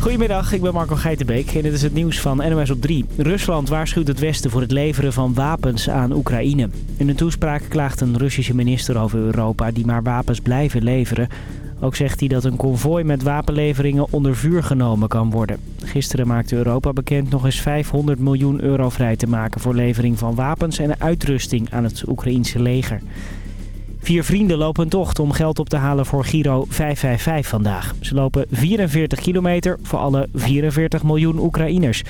Goedemiddag, ik ben Marco Geitenbeek en dit is het nieuws van NOS op 3. Rusland waarschuwt het Westen voor het leveren van wapens aan Oekraïne. In een toespraak klaagt een Russische minister over Europa die maar wapens blijven leveren. Ook zegt hij dat een konvooi met wapenleveringen onder vuur genomen kan worden. Gisteren maakte Europa bekend nog eens 500 miljoen euro vrij te maken voor levering van wapens en uitrusting aan het Oekraïense leger. Vier vrienden lopen een tocht om geld op te halen voor Giro 555 vandaag. Ze lopen 44 kilometer voor alle 44 miljoen Oekraïners.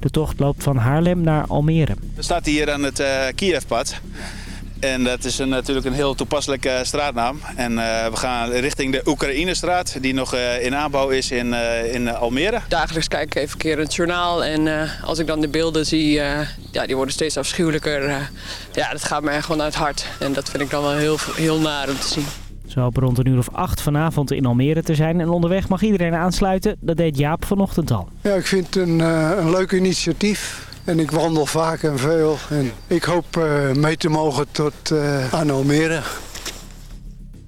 De tocht loopt van Haarlem naar Almere. We staan hier aan het uh, Kievpad. En dat is een, natuurlijk een heel toepasselijke straatnaam. En uh, we gaan richting de Oekraïnestraat, die nog uh, in aanbouw is in, in Almere. Dagelijks kijk ik even een keer het journaal. En als ik dan de beelden zie, ja, die worden steeds afschuwelijker. ja, dat gaat mij gewoon uit het hart. En dat vind ik dan wel heel, heel naar om te zien. Ze hopen rond een uur of acht vanavond in Almere te zijn. En onderweg mag iedereen aansluiten. Dat deed Jaap vanochtend al. Ja, ik vind het een, een leuk initiatief. En ik wandel vaak en veel. En ik hoop uh, mee te mogen tot uh, aan Almere.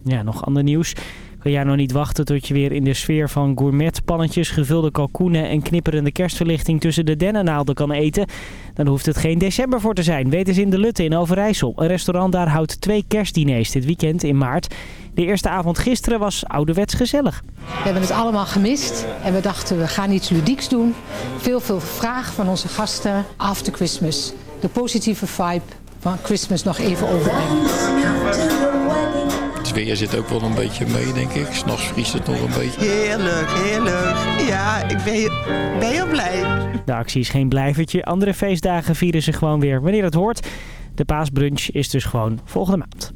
Ja, nog ander nieuws. Kan jij nog niet wachten tot je weer in de sfeer van gourmetpannetjes, gevulde kalkoenen en knipperende kerstverlichting tussen de dennennaalden kan eten? Dan hoeft het geen december voor te zijn. Weet eens in de Lutte in Overijssel. Een restaurant daar houdt twee kerstdiners dit weekend in maart. De eerste avond gisteren was ouderwets gezellig. We hebben het allemaal gemist en we dachten we gaan iets ludieks doen. Veel, veel vraag van onze gasten. After Christmas. De positieve vibe van Christmas nog even overbrengen. Het weer zit ook wel een beetje mee, denk ik. S'nachts vriest het nog een beetje. Heerlijk, heerlijk. Ja, ik ben, ben heel blij. De actie is geen blijvertje. Andere feestdagen vieren ze gewoon weer wanneer het hoort. De paasbrunch is dus gewoon volgende maand.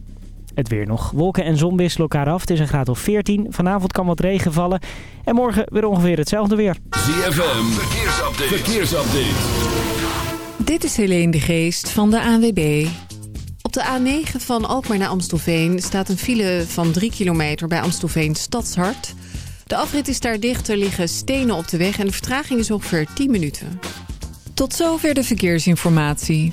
Het weer nog. Wolken en zon wisselen elkaar af. Het is een graad of 14. Vanavond kan wat regen vallen. En morgen weer ongeveer hetzelfde weer. ZFM, verkeersupdate. verkeersupdate. Dit is Helene de Geest van de ANWB. De A9 van Alkmaar naar Amstelveen staat een file van 3 kilometer bij Amstelveen Stadshart. De afrit is daar dicht, er liggen stenen op de weg en de vertraging is ongeveer 10 minuten. Tot zover de verkeersinformatie.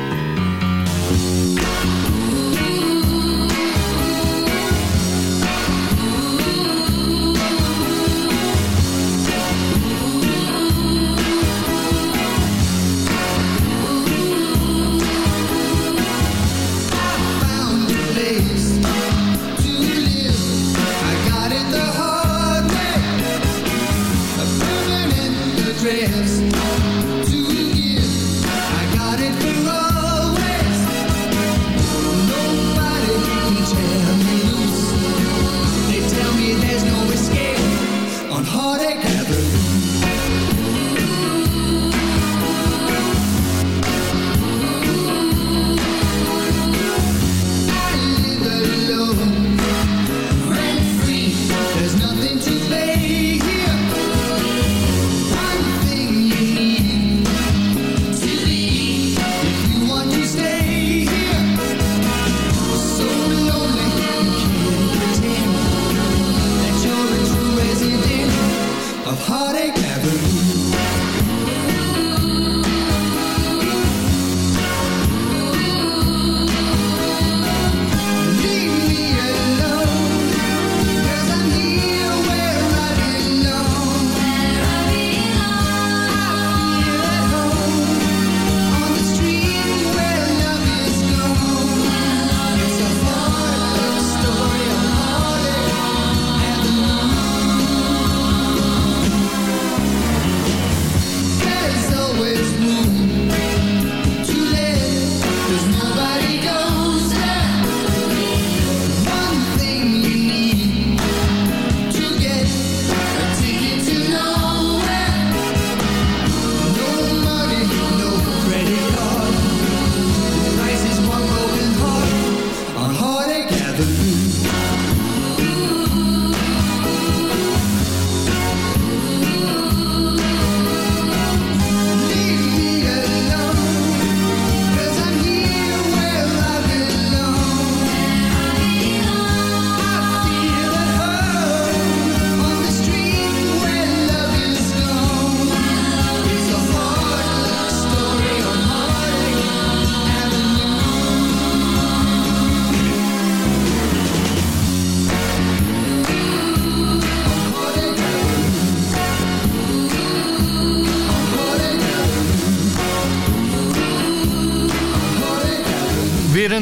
together.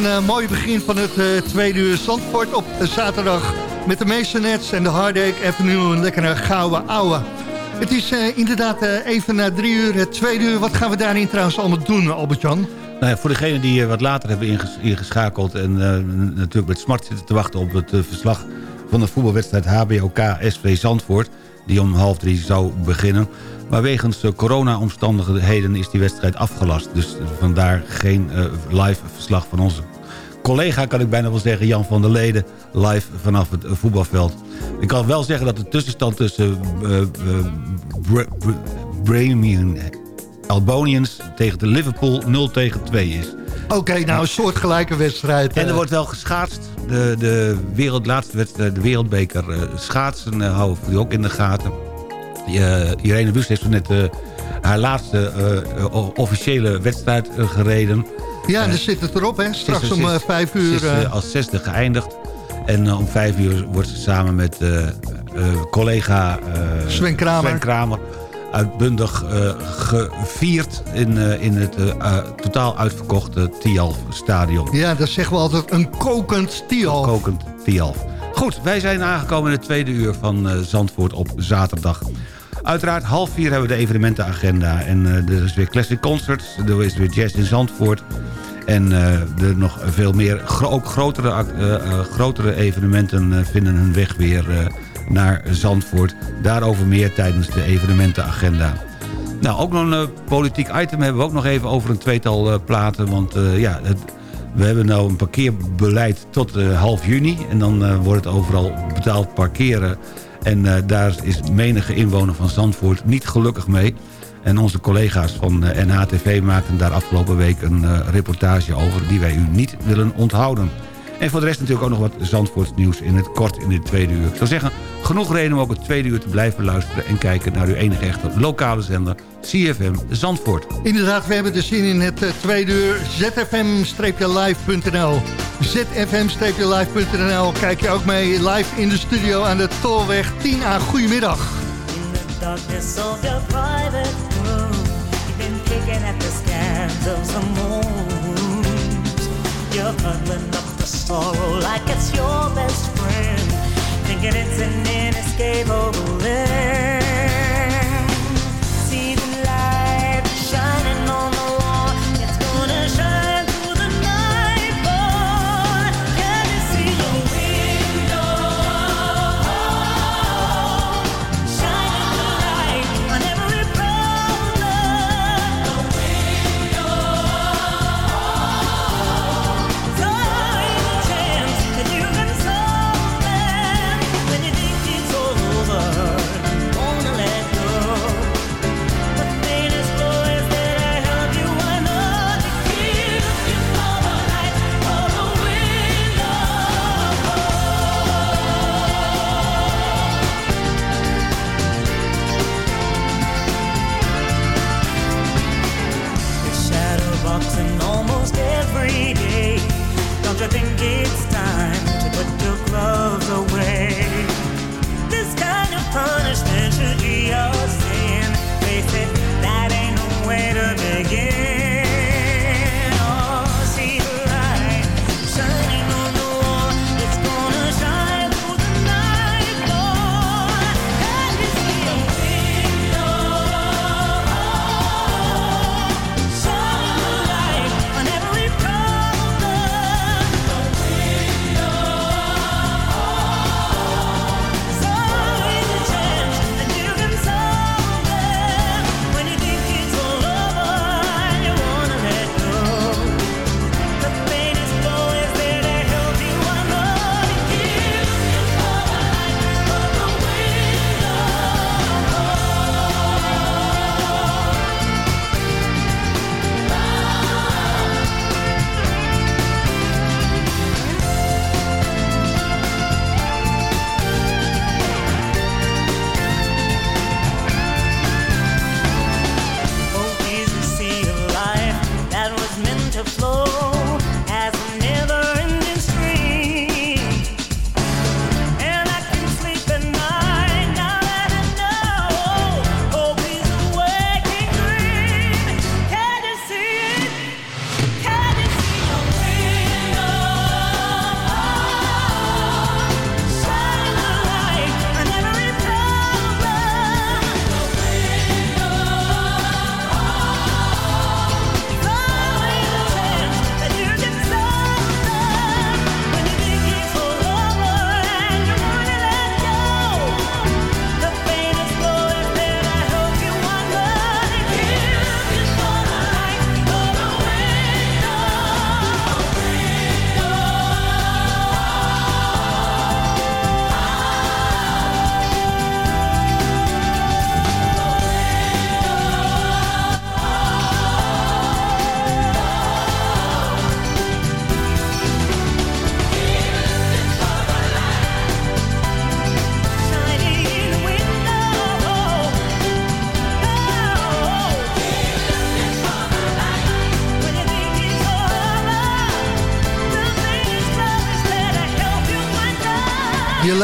Een mooi begin van het tweede uur Zandvoort op zaterdag. Met de Masonets en de Hardake Avenue. Een lekkere gouden ouwe. Het is inderdaad even na drie uur, het tweede uur. Wat gaan we daarin trouwens allemaal doen, Albert-Jan? Nou ja, voor degenen die wat later hebben ingeschakeld... en natuurlijk met smart zitten te wachten op het verslag van de voetbalwedstrijd HBOK SV Zandvoort... die om half drie zou beginnen. Maar wegens corona-omstandigheden is die wedstrijd afgelast. Dus vandaar geen uh, live verslag van onze collega, kan ik bijna wel zeggen... Jan van der Leden, live vanaf het voetbalveld. Ik kan wel zeggen dat de tussenstand tussen uh, uh, Albonians tegen de Liverpool 0 tegen 2 is. Oké, nou een soortgelijke wedstrijd. En er wordt wel geschaatst. De, de wereld, laatste wedstrijd, de wereldbeker schaatsen houden we ook in de gaten. Irene Wust heeft net haar laatste officiële wedstrijd gereden. Ja, en dan zit het erop, hè? Straks om vijf uur. Ze is als zesde geëindigd. En om vijf uur wordt ze samen met collega Sven Kramer, Sven Kramer uitbundig gevierd in, in het totaal uitverkochte Tialf stadion. Ja, dat zeggen we altijd een kokend Tialf. Een kokend Tialf. Goed, wij zijn aangekomen in het tweede uur van Zandvoort op zaterdag. Uiteraard half vier hebben we de evenementenagenda. En uh, er is weer Classic Concerts. Er is weer Jazz in Zandvoort. En uh, er nog veel meer, ook grotere, uh, grotere evenementen vinden hun weg weer naar Zandvoort. Daarover meer tijdens de evenementenagenda. Nou, ook nog een politiek item hebben we ook nog even over een tweetal platen. Want ja, het, we hebben nou een parkeerbeleid tot half juni. En dan wordt het overal betaald parkeren en daar is menige inwoner van Zandvoort niet gelukkig mee. En onze collega's van eh, NHTV maakten daar afgelopen week een reportage over... die wij u niet willen onthouden. En voor de rest natuurlijk ook nog wat Zandvoorts nieuws in het kort in dit tweede uur. Ik zou zeggen, genoeg reden om ook het tweede uur te blijven luisteren... en kijken naar uw enige echte lokale zender CFM Zandvoort. Inderdaad, we hebben de zin in het uh, tweede uur zfm-live.nl. zfm-live.nl. Kijk je ook mee live in de studio aan de Tolweg 10A. Goedemiddag. In the darkness of your private room You've been picking at the scans of some moons You're huddling up the sorrow like it's your best friend Thinking it's an inescapable end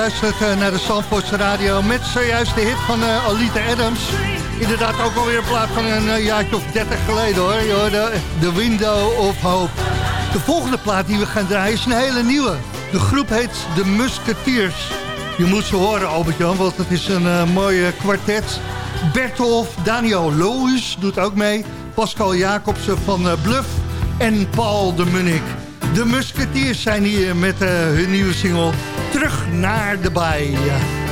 luistert uh, naar de Zandvoortse Radio met zojuist de hit van uh, Alita Adams. Inderdaad ook alweer een plaat van een uh, jaartje of 30 geleden hoor. Hoorde The Window of Hope. De volgende plaat die we gaan draaien is een hele nieuwe. De groep heet The Musketeers. Je moet ze horen Albert-Jan, want het is een mooie kwartet. Bertolf, Daniel Loos doet ook mee. Pascal Jacobsen van Bluff en Paul de Munnik. De Musketeers zijn hier met hun nieuwe single Terug naar de Baai.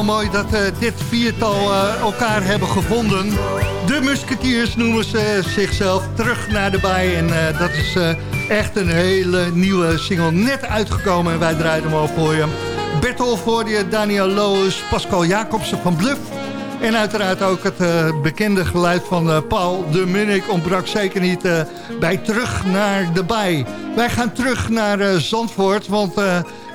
Wel mooi dat uh, dit viertal uh, elkaar hebben gevonden. De Musketeers noemen ze zichzelf terug naar de baai. En uh, dat is echt een hele nieuwe single. Net uitgekomen en wij draaien hem al voor je. Bertolf voor je, Daniel Loos, Pascal Jacobsen van Bluff. En uiteraard ook het bekende geluid van Paul de Munnik ontbrak zeker niet bij Terug naar de Baai. Wij gaan terug naar Zandvoort, want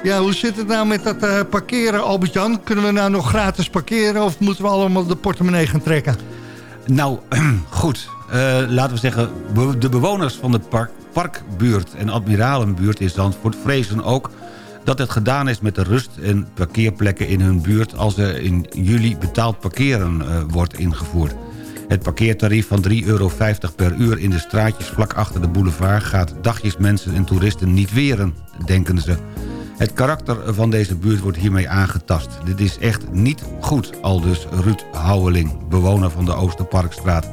ja, hoe zit het nou met dat uh, parkeren, Albert-Jan? Kunnen we nou nog gratis parkeren of moeten we allemaal de portemonnee gaan trekken? Nou, goed. Uh, laten we zeggen, de bewoners van de park, parkbuurt en admiralenbuurt in Zandvoort vrezen ook dat het gedaan is met de rust- en parkeerplekken in hun buurt... als er in juli betaald parkeren uh, wordt ingevoerd. Het parkeertarief van 3,50 euro per uur in de straatjes vlak achter de boulevard... gaat dagjes mensen en toeristen niet weren, denken ze. Het karakter van deze buurt wordt hiermee aangetast. Dit is echt niet goed, aldus Ruud Houweling, bewoner van de Oosterparkstraat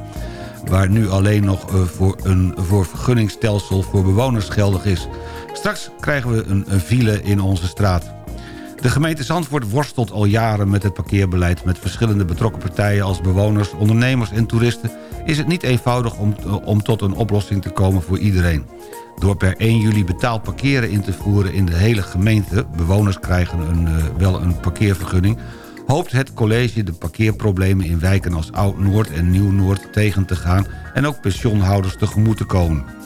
waar nu alleen nog eh, voor een voor vergunningstelsel voor bewoners geldig is. Straks krijgen we een file in onze straat. De gemeente Zandvoort worstelt al jaren met het parkeerbeleid... met verschillende betrokken partijen als bewoners, ondernemers en toeristen... is het niet eenvoudig om, om tot een oplossing te komen voor iedereen. Door per 1 juli betaald parkeren in te voeren in de hele gemeente... bewoners krijgen een, uh, wel een parkeervergunning... hoopt het college de parkeerproblemen in wijken als Oud-Noord en Nieuw-Noord tegen te gaan... en ook pensioenhouders tegemoet te komen.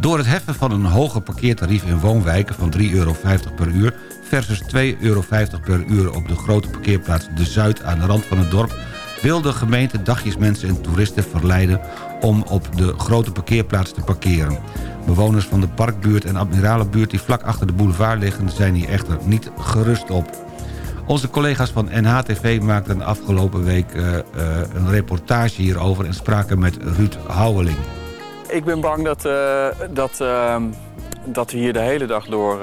Door het heffen van een hoger parkeertarief in woonwijken van 3,50 euro per uur versus 2,50 euro per uur op de grote parkeerplaats De Zuid aan de rand van het dorp wil de gemeente dagjesmensen en toeristen verleiden om op de grote parkeerplaats te parkeren. Bewoners van de Parkbuurt en Admiralenbuurt die vlak achter de boulevard liggen zijn hier echter niet gerust op. Onze collega's van NHTV maakten afgelopen week uh, uh, een reportage hierover... en spraken met Ruud Houweling. Ik ben bang dat, uh, dat, ehm, dat we hier de hele dag door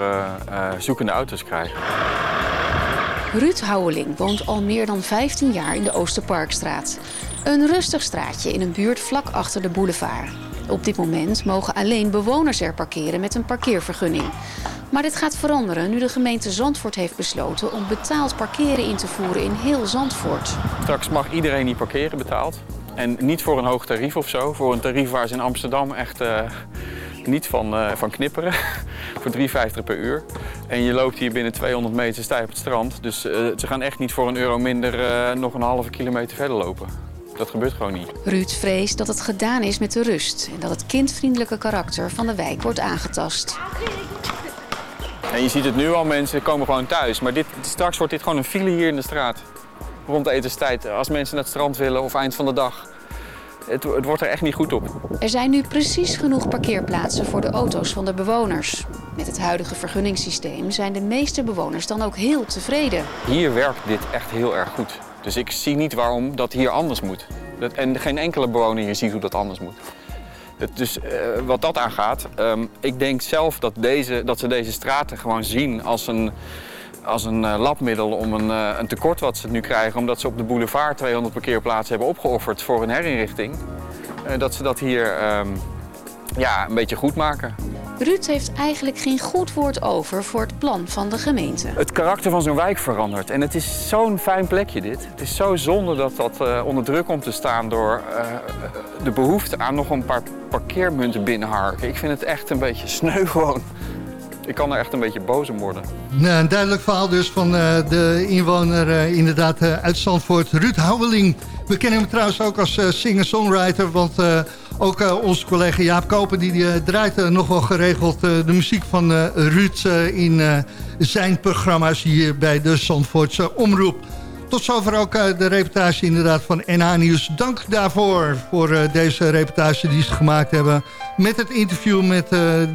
zoekende auto's krijgen. Ruud Houweling woont al meer dan 15 jaar in de Oosterparkstraat. Een rustig straatje in een buurt vlak achter de boulevard. Op dit moment mogen alleen bewoners er parkeren met een parkeervergunning. Maar dit gaat veranderen nu de gemeente Zandvoort heeft besloten om betaald parkeren in te voeren in heel Zandvoort. Straks mag iedereen die parkeren betaald. En niet voor een hoog tarief of zo. Voor een tarief waar ze in Amsterdam echt uh, niet van, uh, van knipperen. voor 3,50 per uur. En je loopt hier binnen 200 meter stijf op het strand. Dus uh, ze gaan echt niet voor een euro minder nog een halve kilometer verder lopen. Dat gebeurt gewoon niet. Ruud vreest dat het gedaan is met de rust en dat het kindvriendelijke karakter van de wijk wordt aangetast. En je ziet het nu al, mensen komen gewoon thuis. Maar dit, straks wordt dit gewoon een file hier in de straat. Rond de etenstijd, als mensen naar het strand willen of eind van de dag. Het, het, wordt er echt niet goed op. Er zijn nu precies genoeg parkeerplaatsen voor de auto's van de bewoners. Met het huidige vergunningssysteem zijn de meeste bewoners dan ook heel tevreden. Hier werkt dit echt heel erg goed. Dus ik zie niet waarom dat hier anders moet. Dat, en geen enkele bewoner hier ziet hoe dat anders moet. Dus uh, wat dat aangaat, um, ik denk zelf dat, deze, dat ze deze straten gewoon zien als een, als een uh, labmiddel om een, uh, een, tekort wat ze nu krijgen. Omdat ze op de boulevard 200 parkeerplaatsen hebben opgeofferd voor een herinrichting. dat ze dat hier um, ja, een beetje goed maken. Ruud heeft eigenlijk geen goed woord over voor het plan van de gemeente. Het karakter van zo'n wijk verandert. En het is zo'n fijn plekje dit. Het is zo zonde dat dat uh, onder druk komt te staan door uh, de behoefte aan nog een paar parkeermunten binnenharken. Ik vind het echt een beetje sneu gewoon. Ik kan er echt een beetje boos om worden. Nou, een duidelijk verhaal dus van uh, de inwoner uh, inderdaad uh, uit Zandvoort, Ruud Houweling. We kennen hem trouwens ook als singer-songwriter, want ook onze collega Jaap Koper die, die draait nog wel geregeld de muziek van Ruud in zijn programma's hier bij de Zandvoortse Omroep. Tot zover ook de reportage inderdaad van NH Nieuws. Dank daarvoor, voor deze reportage die ze gemaakt hebben... met het interview met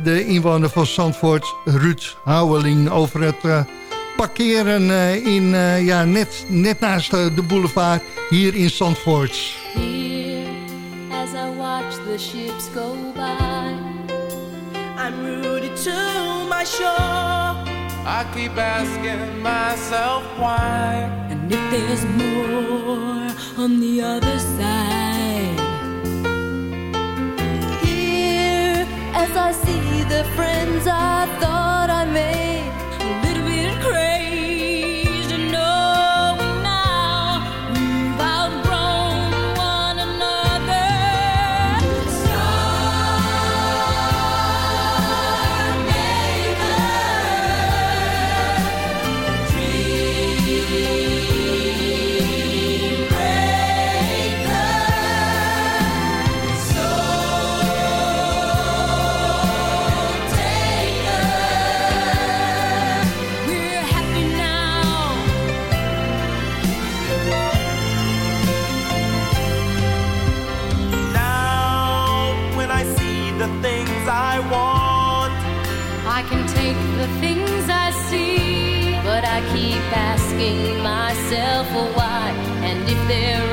de inwoner van Zandvoort, Ruud Houweling... over het parkeren in, ja, net, net naast de boulevard hier in Zandvoort. Here, as I watch the ships go by I'm rooted to my shore I keep asking myself why. And if there's more on the other side. Here, as I see the friends I thought I made, asking myself why. And if there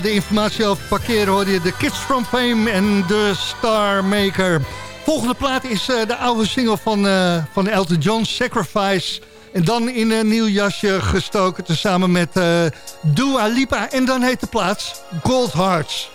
de informatie over parkeren hoorde je de Kids from Fame en de Star Maker. Volgende plaat is eh, de oude single van, eh, van Elton John, Sacrifice. En dan in een nieuw jasje gestoken, tezamen met eh Dua Lipa. En dan heet de plaats Gold Hearts.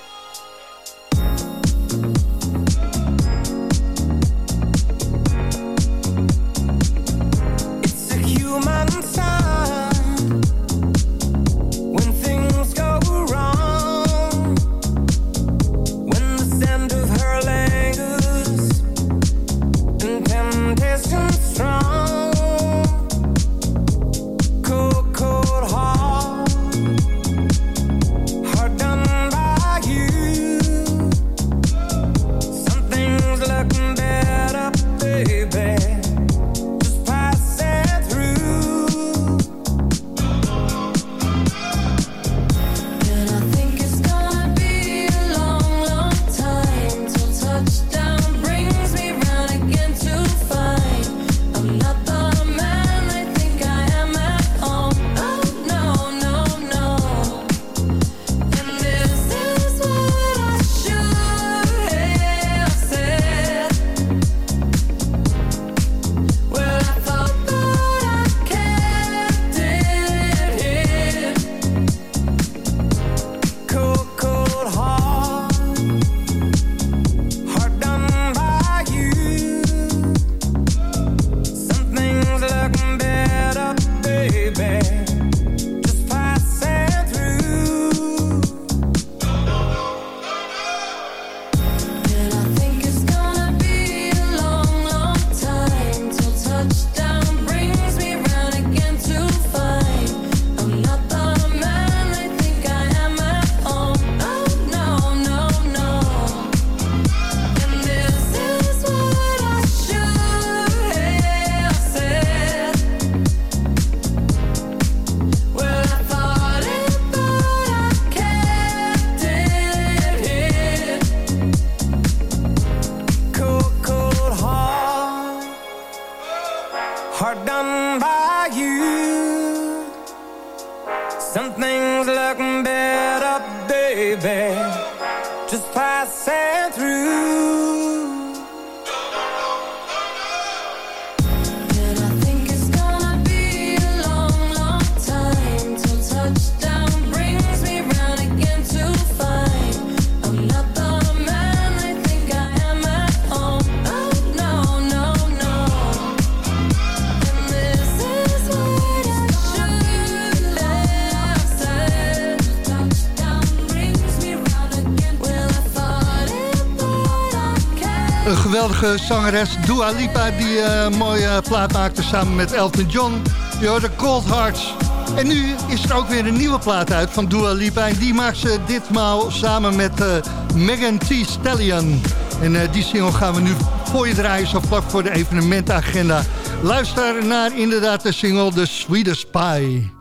Geweldige zangeres, Dua Lipa, die een mooie plaat maakte samen met Elton John. Je hoorde Cold Hearts. En nu is er ook weer een nieuwe plaat uit van Dua Lipa. En die maakt ze ditmaal samen met eh, Megan Thee Stallion. En eh, die single gaan we nu voor je draaien, zo vlak voor de evenementenagenda. Luister naar inderdaad de single The Sweetest Pie.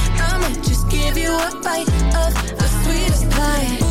you a bite of the sweetest pie.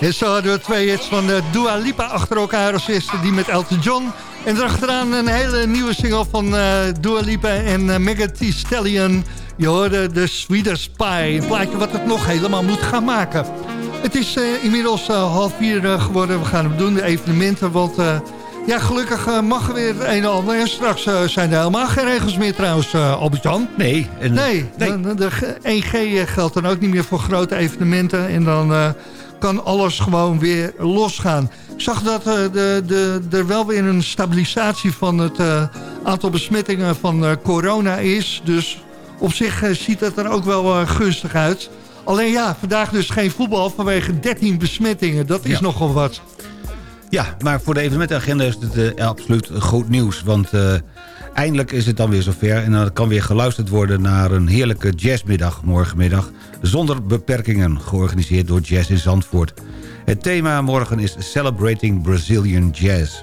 En zo hadden we twee hits van de Dua Lipa achter elkaar als eerste die met Elton John. En erachteraan een hele nieuwe single van eh Dua Lipa en eh, Thee Stallion. Je hoorde de Sweetest Pie, een plaatje wat het nog helemaal moet gaan maken. Het is eh, inmiddels eh, half vier eh, geworden, we gaan hem doen, de evenementen. Want eh, ja, gelukkig eh, mag er weer het een en ander. En straks eh, zijn er helemaal geen regels meer trouwens, eh Albert-Jan. Nee. En, Nee, dan- de, G- 1G eh, geldt dan ook niet meer voor grote evenementen. En dan kan alles gewoon weer losgaan. Ik zag dat eh, de, de, er wel weer een stabilisatie van het aantal besmettingen van corona is. Dus op zich ziet het er ook wel gunstig uit. Alleen ja, vandaag dus geen voetbal vanwege 13 besmettingen. Dat is Ja. nogal wat. Ja, maar voor de evenementenagenda is het eh, absoluut goed nieuws. Want eh, eindelijk is het dan weer zover. En dan kan weer geluisterd worden naar een heerlijke jazzmiddag morgenmiddag. Zonder beperkingen, georganiseerd door Jazz in Zandvoort. Het thema morgen is Celebrating Brazilian Jazz.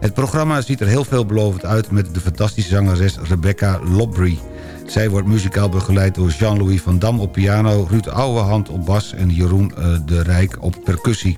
Het programma ziet er heel veelbelovend uit met de fantastische zangeres Rebecca Lobry. Zij wordt muzikaal begeleid door Jean-Louis van Dam op piano... Ruud Ouwehand op bas en Jeroen eh, de Rijk op percussie.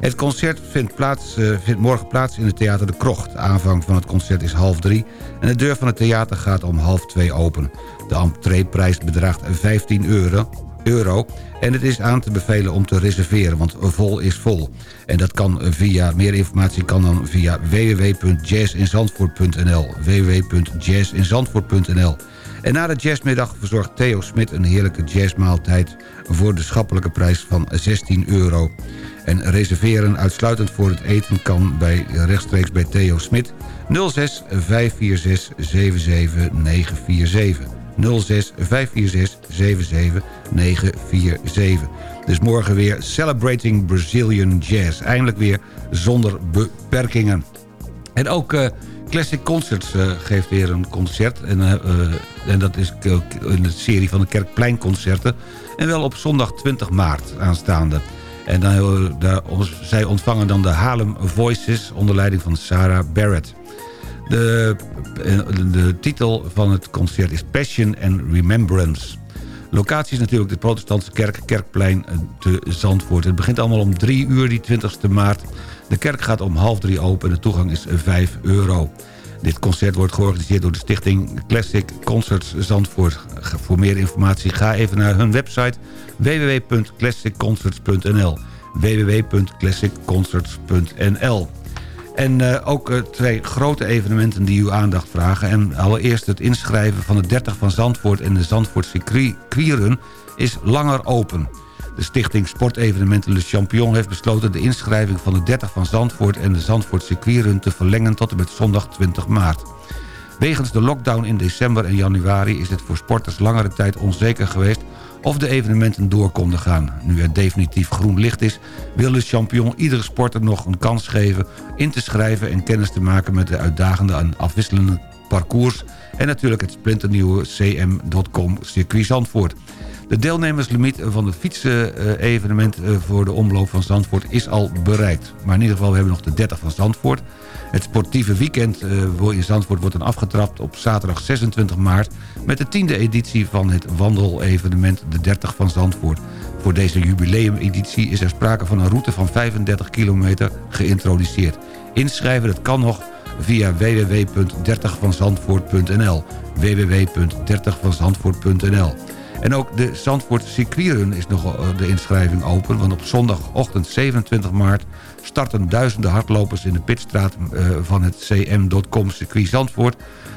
Het concert vindt, plaats, eh, vindt morgen plaats in het Theater de Krocht. Aanvang van het concert is half drie en de deur van het theater gaat om half twee open. De entreeprijs bedraagt 15 euro, euro en het is aan te bevelen om te reserveren, want vol is vol. En dat kan via, meer informatie kan dan via www.jazzinzandvoort.nl www.jazzinzandvoort.nl en na de jazzmiddag verzorgt Theo Smit een heerlijke jazzmaaltijd... voor de schappelijke prijs van 16 euro. En reserveren uitsluitend voor het eten kan bij, rechtstreeks bij Theo Smit... 06 546 77947. 06 546 77947. Dus morgen weer Celebrating Brazilian Jazz. Eindelijk weer zonder beperkingen. En ook eh, Classic Concerts eh, geeft weer een concert. En, eh, en dat is in de serie van de Kerkpleinconcerten. En wel op zondag 20 maart aanstaande. En dan, eh, daar, zij ontvangen dan de Harlem Voices onder leiding van Sarah Barrett. De, eh, de titel van het concert is Passion and Remembrance. Locatie is natuurlijk de protestantse kerk, Kerkplein eh, te Zandvoort. Het begint allemaal om 3 uur, die 20 maart. De kerk gaat om half drie open en de toegang is 5 euro. Dit concert wordt georganiseerd door de stichting Classic Concerts Zandvoort. Voor meer informatie ga even naar hun website www.classicconcerts.nl www.classicconcerts.nl en eh, ook eh, twee grote evenementen die uw aandacht vragen. En allereerst het inschrijven van de 30 van Zandvoort en de Zandvoortse Quirun is langer open. De stichting Sportevenementen Le Champion heeft besloten de inschrijving van de 30 van Zandvoort en de Zandvoortse Quirun te verlengen tot en met zondag 20 maart. Wegens de lockdown in december en januari is het voor sporters langere tijd onzeker geweest of de evenementen door konden gaan. Nu er definitief groen licht is, wil de champion iedere sporter nog een kans geven in te schrijven en kennis te maken met de uitdagende en afwisselende parcours en natuurlijk het splinternieuwe cm.com circuit Zandvoort. De deelnemerslimiet van het fietsen-evenement voor de omloop van Zandvoort is al bereikt. Maar in ieder geval, we hebben nog de 30 van Zandvoort. Het sportieve weekend eh, in Zandvoort wordt dan afgetrapt op zaterdag 26 maart... met de tiende editie van het wandelevenement de 30 van Zandvoort. Voor deze jubileumeditie is er sprake van een route van 35 kilometer geïntroduceerd. Inschrijven dat kan nog via www.30vanzandvoort.nl www.30vanzandvoort.nl En ook de Zandvoort circuitrun is nog eh, de inschrijving open... want op zondagochtend 27 maart starten duizenden hardlopers... in de pitstraat eh, van het cm.com circuit Zandvoort...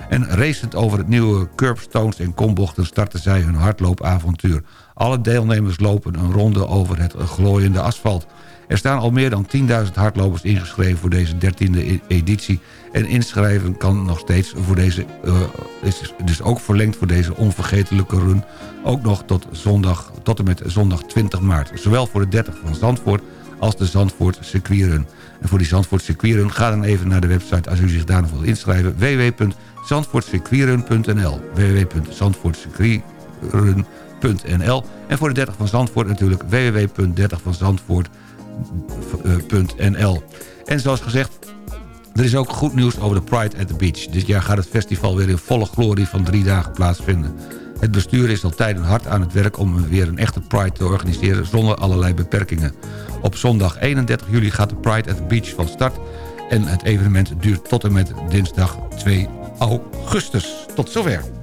en racend over het nieuwe curbstones en kombochten... starten zij hun hardloopavontuur. Alle deelnemers lopen een ronde over het glooiende asfalt... Er staan al meer dan 10.000 hardlopers ingeschreven voor deze 13e editie. En inschrijven kan nog steeds voor deze, uh, is dus ook verlengd voor deze onvergetelijke run. Ook nog tot, zondag, tot en met zondag 20 maart. Zowel voor de 30 van Zandvoort als de Zandvoort circuitrun. En voor die Zandvoort circuitrun ga dan even naar de website als u zich daar nog wilt inschrijven. www.zandvoortcircuitrun.nl www.zandvoortcircuitrun.nl En voor de 30 van Zandvoort natuurlijk www.30vanzandvoort.nl En zoals gezegd, er is ook goed nieuws over de Pride at the Beach. Dit jaar gaat het festival weer in volle glorie van drie dagen plaatsvinden. Het bestuur is al tijden hard aan het werk om weer een echte Pride te organiseren zonder allerlei beperkingen. Op zondag 31 juli gaat de Pride at the Beach van start en het evenement duurt tot en met dinsdag 2 augustus. Tot zover.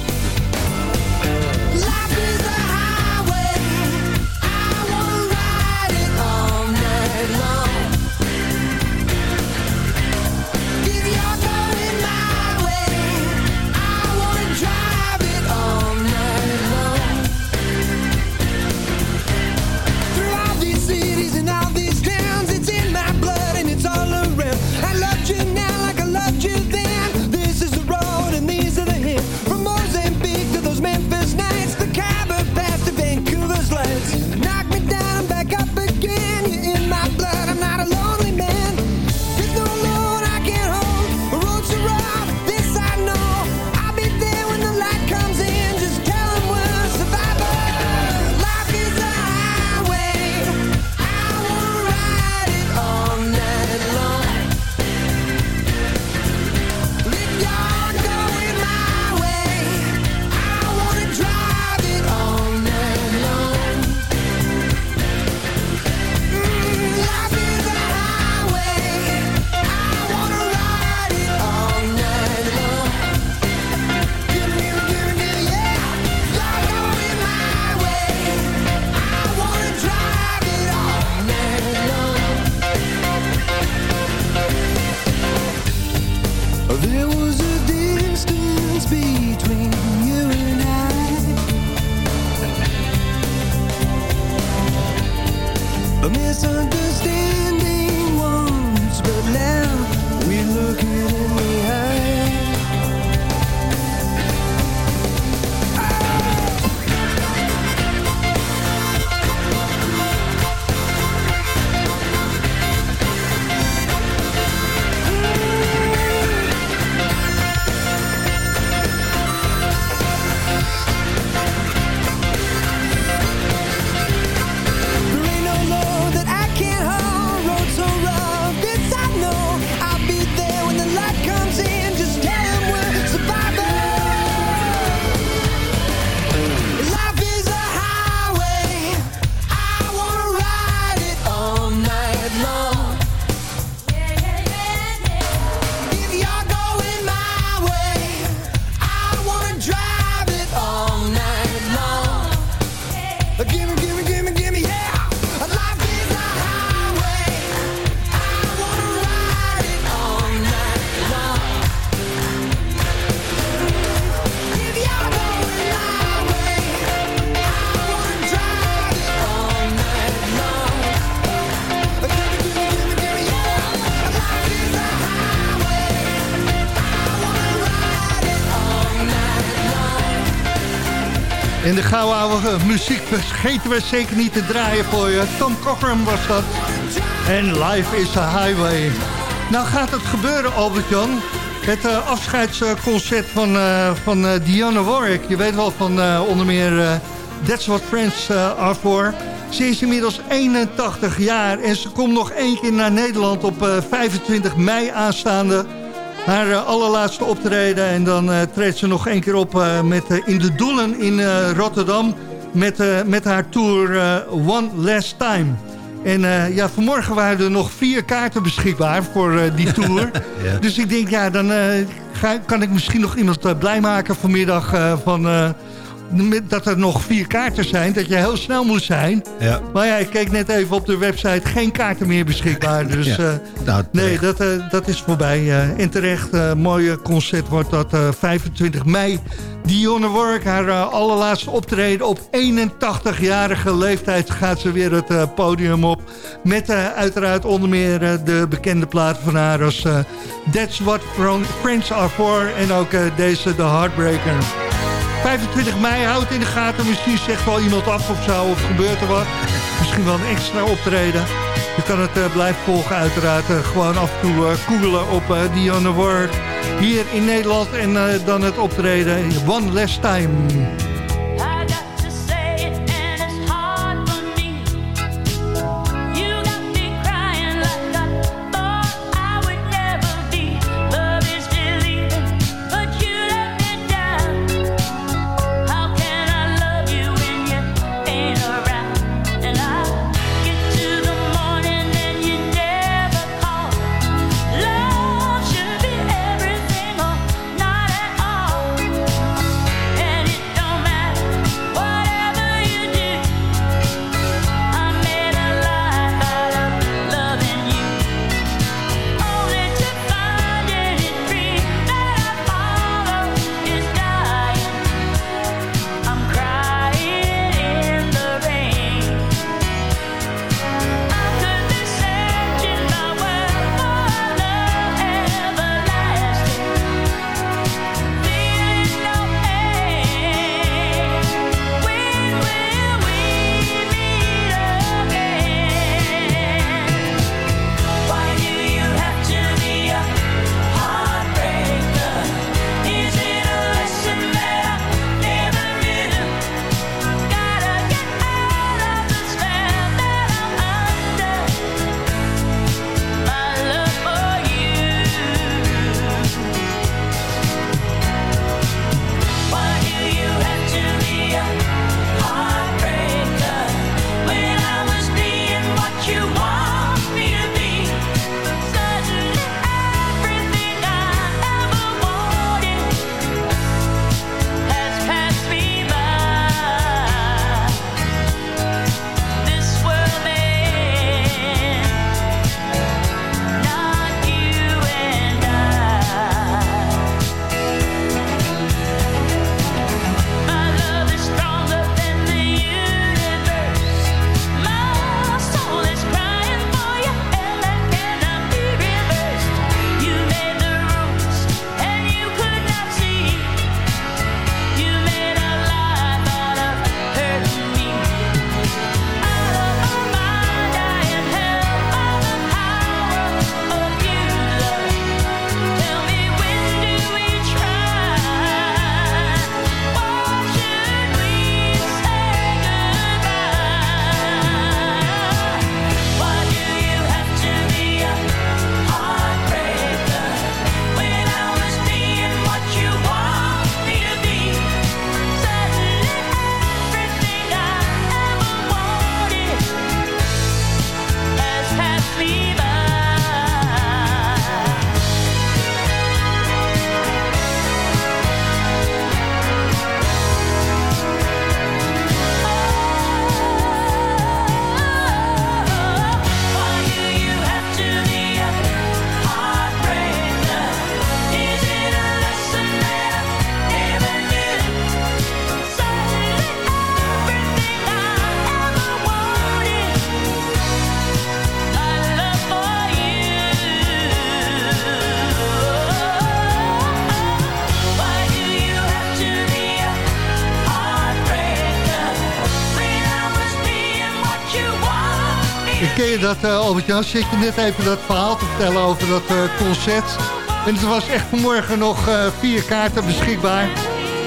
Muziek vergeten we zeker niet te draaien voor je. Tom Cochran was dat. En Life is a Highway. Nou gaat het gebeuren, Albert-Jan. Het eh, afscheidsconcert van, eh, van Dionne Warwick. Je weet wel van onder meer That's What Friends Are For. Ze is inmiddels 81 jaar en ze komt nog één keer naar Nederland op eh, 25 mei aanstaande. Haar allerlaatste optreden en dan treedt ze nog één keer op met, in de Doelen in Rotterdam... Met, eh, met haar tour eh, One Last Time. En eh, ja, vanmorgen waren er nog vier kaarten beschikbaar voor die tour. Ja. Dus ik denk, ja, dan ga, kan ik misschien nog iemand blij maken vanmiddag... van, dat er nog vier kaarten zijn, dat je heel snel moet zijn. Ja. Maar ja, ik keek net even op de website, geen kaarten meer beschikbaar. Dus Ja. eh, Nou, nee, dat, eh, dat is voorbij. eh. en terecht, eh mooie concert wordt dat eh, 25 mei. Dionne Work, haar allerlaatste optreden op 81-jarige leeftijd gaat ze weer het podium op. Met uiteraard onder meer de bekende platen van haar als That's What Friends Are For. En ook deze, The Heartbreaker. 25 mei, houdt in de gaten. Misschien zegt wel iemand af of zo, of gebeurt er wat. Misschien wel een extra optreden. Je kan het eh, blijven volgen uiteraard. eh, gewoon af en toe eh, googelen op eh, Dionne Work. Hier in Nederland en dan het optreden One Last Time. Dat, uh, Albert-Jan? Zit je net even dat verhaal te vertellen over dat uh, concert. En er was echt vanmorgen nog uh, vier kaarten beschikbaar.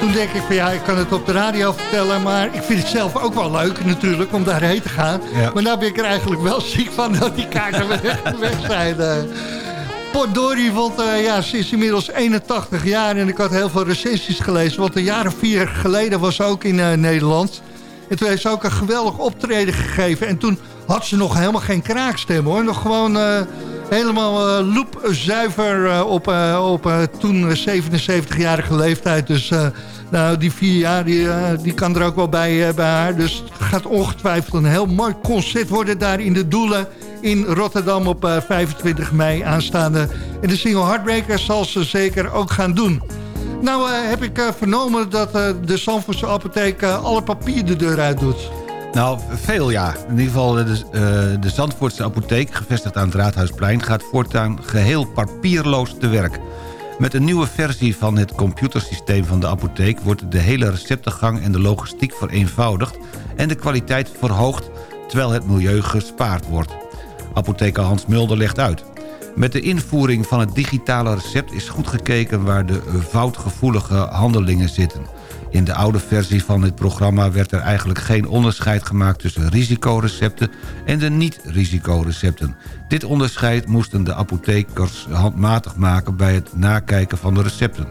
Toen denk ik van ja, ik kan het op de radio vertellen... maar ik vind het zelf ook wel leuk natuurlijk om daarheen te gaan. Ja. Maar nou ben ik er eigenlijk wel ziek van dat die kaarten weg, weg zijn. Potdorie, want uh, ja, ze is inmiddels 81 jaar en ik had heel veel recensies gelezen. Want een jaar of vier geleden was ze ook in uh, Nederland. En toen heeft ze ook een geweldig optreden gegeven. En toen had ze nog helemaal geen kraakstem hoor. Nog gewoon uh, helemaal uh, loopzuiver uh, op, op toen 77-jarige leeftijd. Dus nou, die vier jaar die, die kan er ook wel bij, bij haar. Dus het gaat ongetwijfeld een heel mooi concert worden daar in de Doelen in Rotterdam op 25 mei aanstaande. En de single Heartbreakers zal ze zeker ook gaan doen. Nou heb ik vernomen dat de Zandvoortse apotheek alle papier de deur uit doet. Nou, veel ja. In ieder geval de, de Zandvoortse apotheek, gevestigd aan het Raadhuisplein... gaat voortaan geheel papierloos te werk. Met een nieuwe versie van het computersysteem van de apotheek... wordt de hele receptengang en de logistiek vereenvoudigd... en de kwaliteit verhoogd, terwijl het milieu gespaard wordt. Apotheker Hans Mulder legt uit. Met de invoering van het digitale recept is goed gekeken waar de foutgevoelige handelingen zitten. In de oude versie van dit programma werd er eigenlijk geen onderscheid gemaakt tussen risicorecepten en de niet-risicorecepten. Dit onderscheid moesten de apothekers handmatig maken bij het nakijken van de recepten.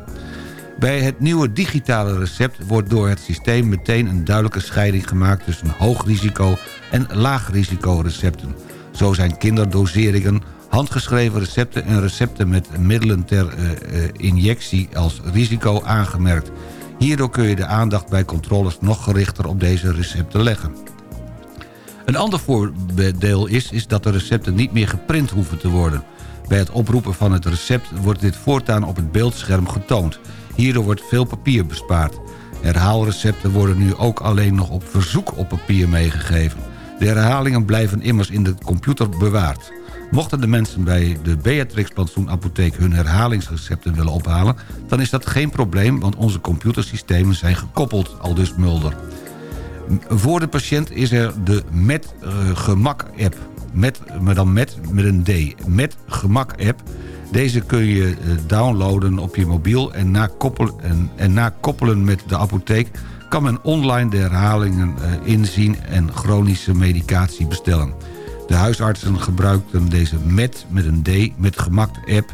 Bij het nieuwe digitale recept wordt door het systeem meteen een duidelijke scheiding gemaakt tussen hoog risico en laag risico recepten. Zo zijn kinderdoseringen, handgeschreven recepten en recepten met middelen ter uh, uh, injectie als risico aangemerkt. Hierdoor kun je de aandacht bij controles nog gerichter op deze recepten leggen. Een ander voordeel is, is dat de recepten niet meer geprint hoeven te worden. Bij het oproepen van het recept wordt dit voortaan op het beeldscherm getoond. Hierdoor wordt veel papier bespaard. Herhaalrecepten worden nu ook alleen nog op verzoek op papier meegegeven. De herhalingen blijven immers in de computer bewaard. Mochten de mensen bij de Beatrix Plantsoenapotheek hun herhalingsrecepten willen ophalen... dan is dat geen probleem, want onze computersystemen zijn gekoppeld, al dus Mulder. Voor de patiënt is er de Met uh, Gemak app. Met, maar dan met, met een D. Met Gemak app. Deze kun je uh, downloaden op je mobiel en na, koppel, en, en na koppelen met de apotheek kan men online de herhalingen uh, inzien en chronische medicatie bestellen. De huisartsen gebruikten deze met, met een D, met gemak app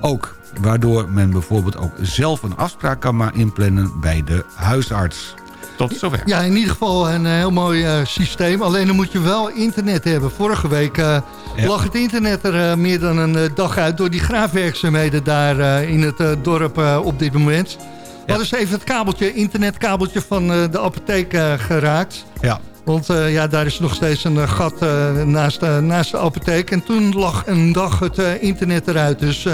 ook. Waardoor men bijvoorbeeld ook zelf een afspraak kan inplannen bij de huisarts. Tot zover. Ja, in ieder geval een heel mooi uh, systeem. Alleen dan moet je wel internet hebben. Vorige week uh, ja. lag het internet er uh, meer dan een dag uit... door die graafwerkzaamheden daar in het dorp op dit moment. Ja. Hadden ze even het kabeltje, internetkabeltje van de apotheek geraakt. Ja. Want uh, ja, daar is nog steeds een uh, gat uh, naast, naast de apotheek. En toen lag een dag het internet eruit. Dus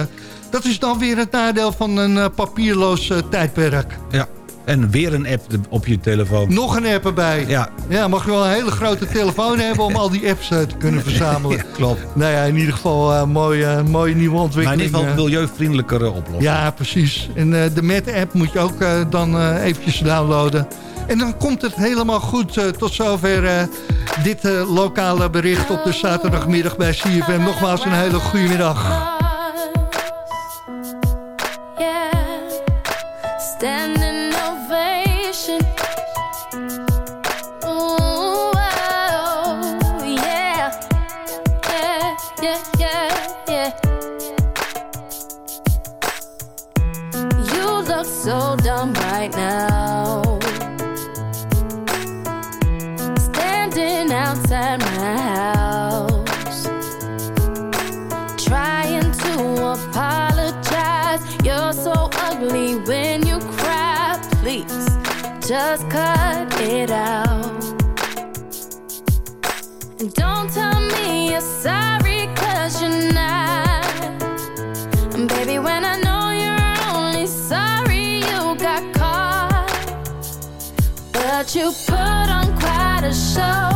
dat is dan weer het nadeel van een papierloos tijdperk. Ja. En weer een app op je telefoon. Nog een app erbij. Ja. Ja, mag je wel een hele grote telefoon hebben om al die apps te kunnen verzamelen. Ja, klopt. Nou ja, in ieder geval een mooie, mooie nieuwe ontwikkeling. Maar in ieder geval een milieuvriendelijkere oplossing. Ja, precies. En de Met-app moet je ook dan eventjes downloaden. En dan komt het helemaal goed. Uh, tot zover uh, dit uh, lokale bericht op de zaterdagmiddag bij CFM. Nogmaals een hele goede middag. Right now just cut it out. And don't tell me you're sorry, cause you're not. And baby, when I know you're only sorry you got caught. But you put on quite a show.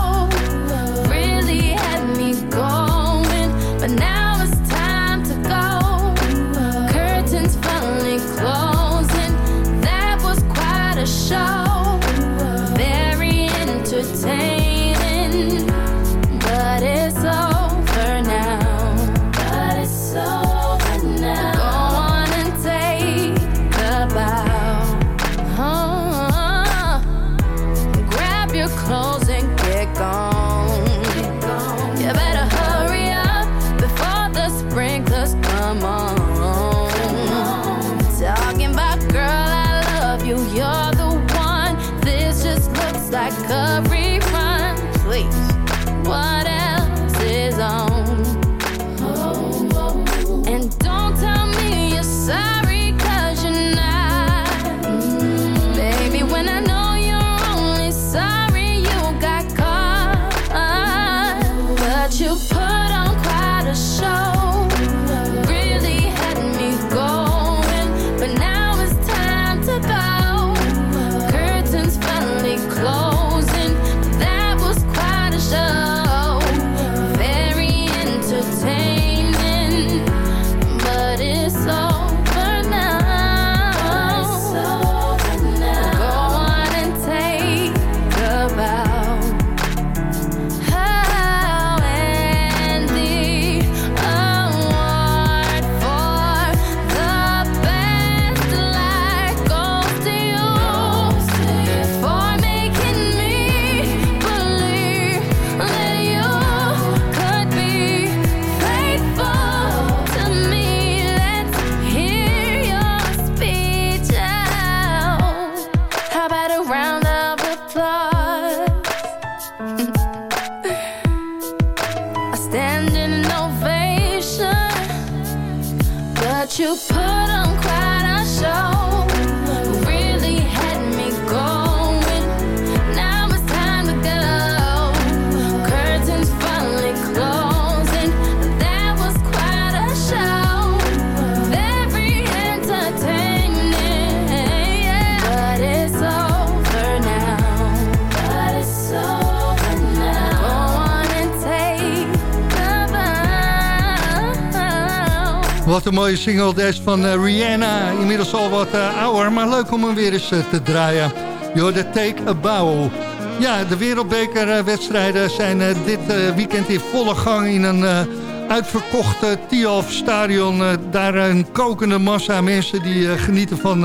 Mooie single des van eh, Rihanna. Inmiddels al wat eh, ouder, maar leuk om hem weer eens eh, te draaien. Yo, de Take a Bow. Ja, de wereldbekerwedstrijden zijn dit weekend in volle gang in een uitverkochte Tialf stadion. Daar een kokende massa mensen die genieten van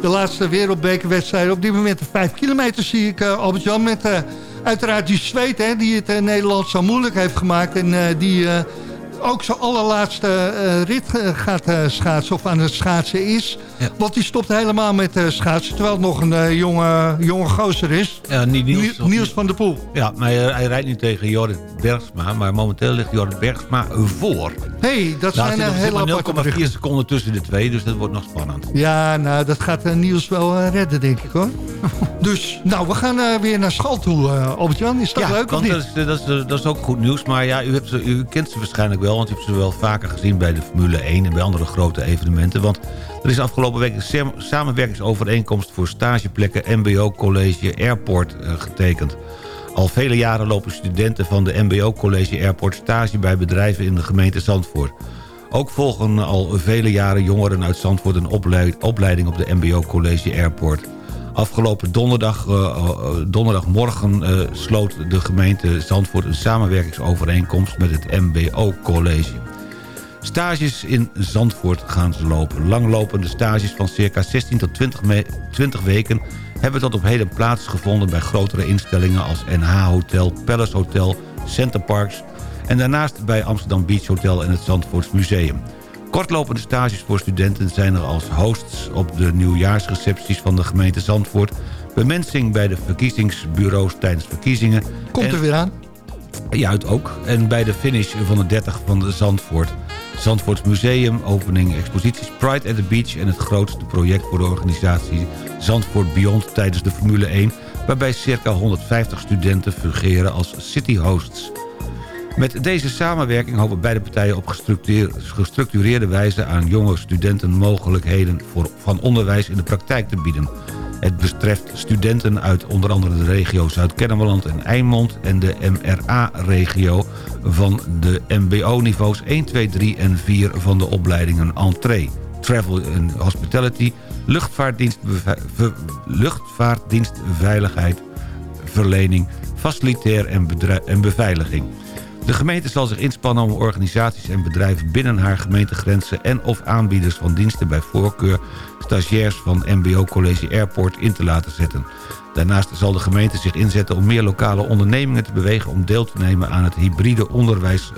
de laatste wereldbekerwedstrijden. Op dit moment de 5 kilometer zie ik uh, Albert-Jan met uiteraard die zweet hè, die het Nederland zo moeilijk heeft gemaakt. En die ook zijn allerlaatste eh, rit eh, gaat eh, schaatsen of aan het schaatsen is. Want die stopt helemaal met eh, schaatsen, terwijl het nog een jonge, jonge gozer is. Ja, niet Niels, Niels, Niels van der Poel. Ja, maar hij, rijdt nu tegen Jorrit Bergsma. Maar momenteel ligt Jorrit Bergsma voor. hey, dat Nou, zijn zit hele aparte 0,4 berichten. seconden tussen de twee. Dus dat wordt nog spannend. Ja, nou, dat gaat Niels wel redden, denk ik hoor. dus, nou, we gaan weer naar school toe, Albert-Jan. Is dat ja, leuk of niet? dat is, dat, is, dat is ook goed nieuws. Maar ja, u, hebt u kent ze waarschijnlijk wel. Want u hebt ze wel vaker gezien bij de Formule 1 en bij andere grote evenementen. Want er is afgelopen week een sam- samenwerkingsovereenkomst voor stageplekken MBO College Airport eh, getekend. Al vele jaren lopen studenten van de MBO College Airport stage bij bedrijven in de gemeente Zandvoort. Ook volgen al vele jaren jongeren uit Zandvoort een opleid- opleiding op de MBO College Airport. Afgelopen donderdag, eh, eh, donderdagmorgen eh, sloot de gemeente Zandvoort een samenwerkingsovereenkomst met het MBO College. Stages in Zandvoort gaan ze lopen. Langlopende stages van circa 16 tot 20, me- 20 weken hebben tot op heden plaatsgevonden bij grotere instellingen als NH Hotel, Palace Hotel, Center Parks en daarnaast bij Amsterdam Beach Hotel en het Zandvoorts Museum. Kortlopende stages voor studenten zijn er als hosts op de nieuwjaarsrecepties van de gemeente Zandvoort, bemensing bij de verkiezingsbureaus tijdens verkiezingen. Komt er weer aan. ja, het ook. En bij de finish van de 30 van de Zandvoort. Zandvoorts Museum, opening exposities Pride at the Beach... en het grootste project voor de organisatie Zandvoort Beyond tijdens de Formule 1... waarbij circa 150 studenten fungeren als city hosts. Met deze samenwerking hopen beide partijen op gestructureer- gestructureerde wijze... aan jonge studenten mogelijkheden voor, van onderwijs in de praktijk te bieden. Het betreft studenten uit onder andere de regio Zuid-Kennemerland en Eimond... en de MRA-regio van de MBO-niveaus 1, 2, 3 en 4 van de opleidingen Entree, Travel and Hospitality, ver- luchtvaartdienstveiligheid, verlening, facilitair en, en beveiliging. De gemeente zal zich inspannen om organisaties en bedrijven binnen haar gemeentegrenzen en of aanbieders van diensten bij voorkeur stagiairs van MBO College Airport in te laten zetten. Daarnaast zal de gemeente zich inzetten om meer lokale ondernemingen te bewegen om deel te nemen aan het hybride onderwijs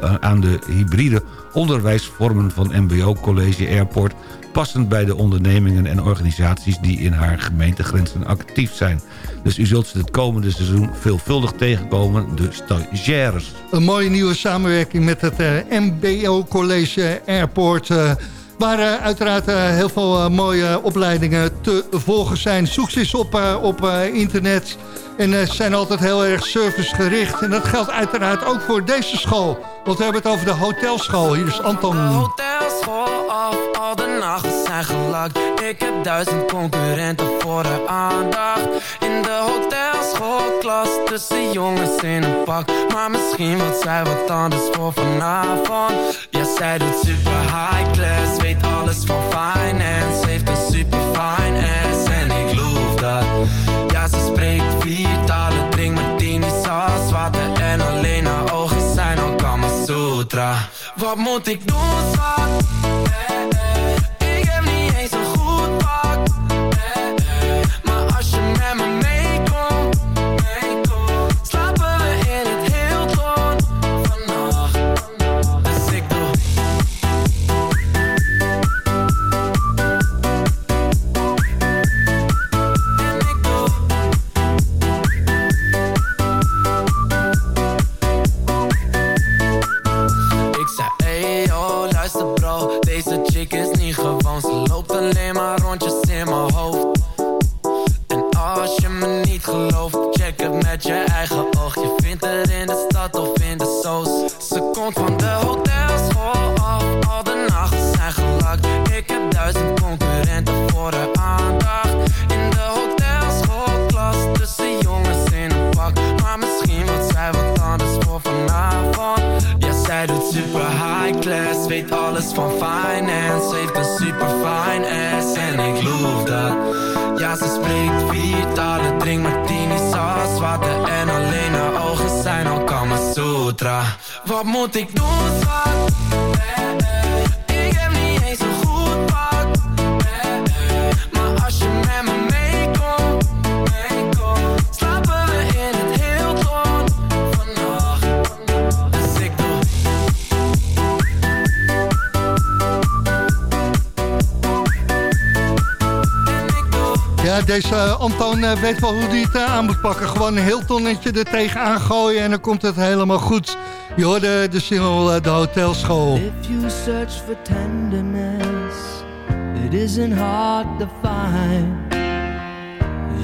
eh, aan de hybride onderwijsvormen van MBO College Airport... passend bij de ondernemingen en organisaties die in haar gemeentegrenzen actief zijn. Dus u zult ze het komende seizoen veelvuldig tegenkomen, de stagiaires. Een mooie nieuwe samenwerking met het eh, MBO College Airport... eh, waar eh, uiteraard heel veel mooie opleidingen te volgen zijn. Zoek ze eens op op, op eh, internet. En eh, ze zijn altijd heel erg servicegericht. En dat geldt uiteraard ook voor deze school. Want we hebben het over de hotelschool. Hier is Anton. Hotelschool af, al de nachten zijn gelakt. Ik heb duizend concurrenten voor de aandacht. In de hotelschoolklas tussen jongens in een pak. Maar misschien wordt zij wat anders voor vanavond. Ja, zij doet super high class, weet alles van finance. Heeft een super fine ass en ik loof dat. Ja, ze spreekt vier talen, drinkt martini, saus, water en alleen haar ogen zijn al Kama Sutra. Wat moet ik doen, Wat moet ik doen? Eh, eh, Ik heb niet eens een goed pak eh, Maar als je met me meekomt, Slapen we in het Hilton vannacht Dus ik doe Ja, deze Anton weet wel hoe hij het aan moet pakken. Gewoon een heel tonnetje er tegenaan gooien en dan komt het helemaal goed. Je hoorde de single eh, De Hotelschool. If you search for tenderness, it isn't hard to find.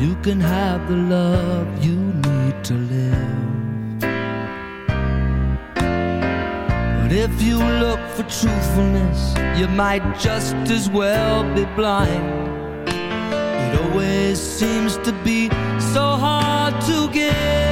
You can have the love you need to live. But if you look for truthfulness, you might just as well be blind. It always seems to be so hard to give.